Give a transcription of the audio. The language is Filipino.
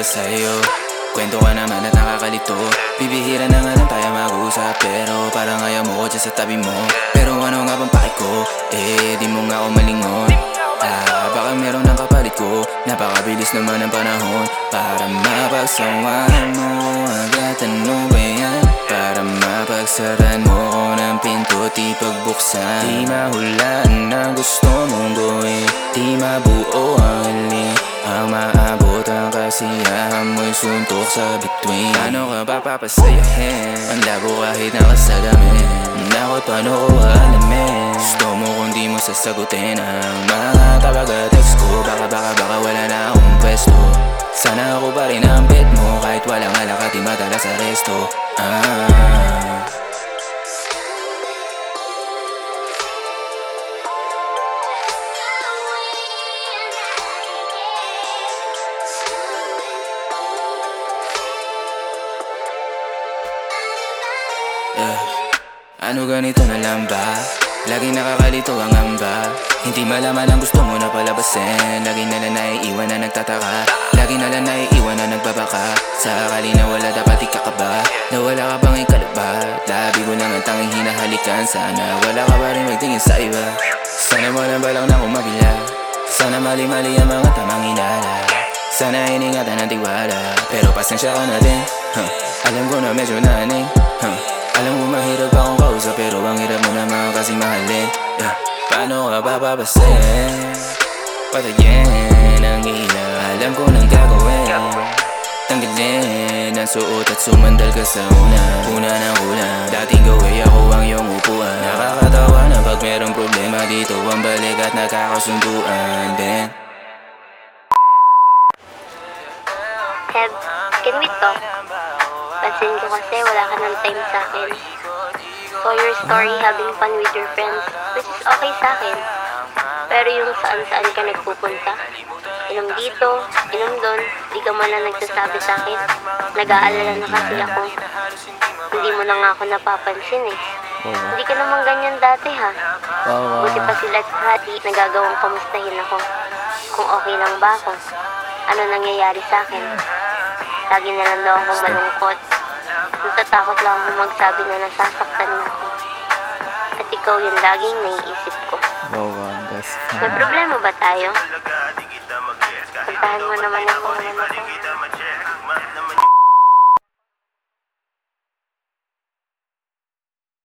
na ba sa'yo? Kwento ka naman at nakakalito Bibihira na nga lang tayo mag-usap Pero parang ayaw mo ko dyan sa tabi mo Pero ano nga bang pake ko? Eh, di mo nga ako malingon Ah, baka meron ng kapalit ko Napakabilis naman ang panahon Para mapagsawahan mo Agad ano ba yan? Para mapagsaran mo ko ng pinto Di pagbuksan Di mahulaan ang gusto mong gawin Di mabuo ang kasiyahan mo'y suntok sa bituin. Paano ka ba papasayahin? Ang labo kahit nakasalamin. Nakot paano ko alamin? Gusto mo kung di mo sasagutin Ang mga tabaga-text ko. Baka baka baka wala na akong pwesto. Sana ako pa rin ang bet mo. Kahit walang alak at di madala sa resto Ah Ano ganito na lang ba? Laging nakakalito ang amba. Hindi malaman ang gusto mo na palabasin. Lagi na lang naiiwan na nagtataka. Lagi na lang naiiwan na nagbabaka. Sakali na wala dapat ikakaba. Nawala ka bang ikalabat Labi ko lang ang tanging hinahalikan. Sana wala ka pa rin magtingin sa iba. Sana mo lang balang na kumabila Sana mali-mali ang mga tamang inala. Sana iningatan ng tiwala. Pero pasensya ka na din. Huh. Alam ko na medyo naning huh. Bababasin? Patayin ang ilaw Alam ko nang gagawin Tanggalin ang suot at sumandal ka sa una Una ng ulan Dating gawin ako ang iyong upuan Nakakatawa na pag merong problema dito Ang balik at nakakasunduan Then Heb, can we talk? Pansin ko kasi wala ka ng time sa akin. Saw your story having fun with your friends, which is okay sa akin. Pero yung saan-saan ka nagpupunta, inom dito, inom doon, di ka man lang nagsasabi sa akin. Nag-aalala na kasi ako. Hindi mo na nga ako napapansin eh. Hindi ka naman ganyan dati ha. Buti pa sila at Hati nagagawang kamustahin ako. Kung okay lang ba ako. Ano nangyayari sa akin. Lagi na lang daw akong malungkot. Natatakot lang ako magsabi na nasasaktan na ako. At ikaw yung laging naiisip wow, that's May problema ba tayo? Puntahan mo naman ako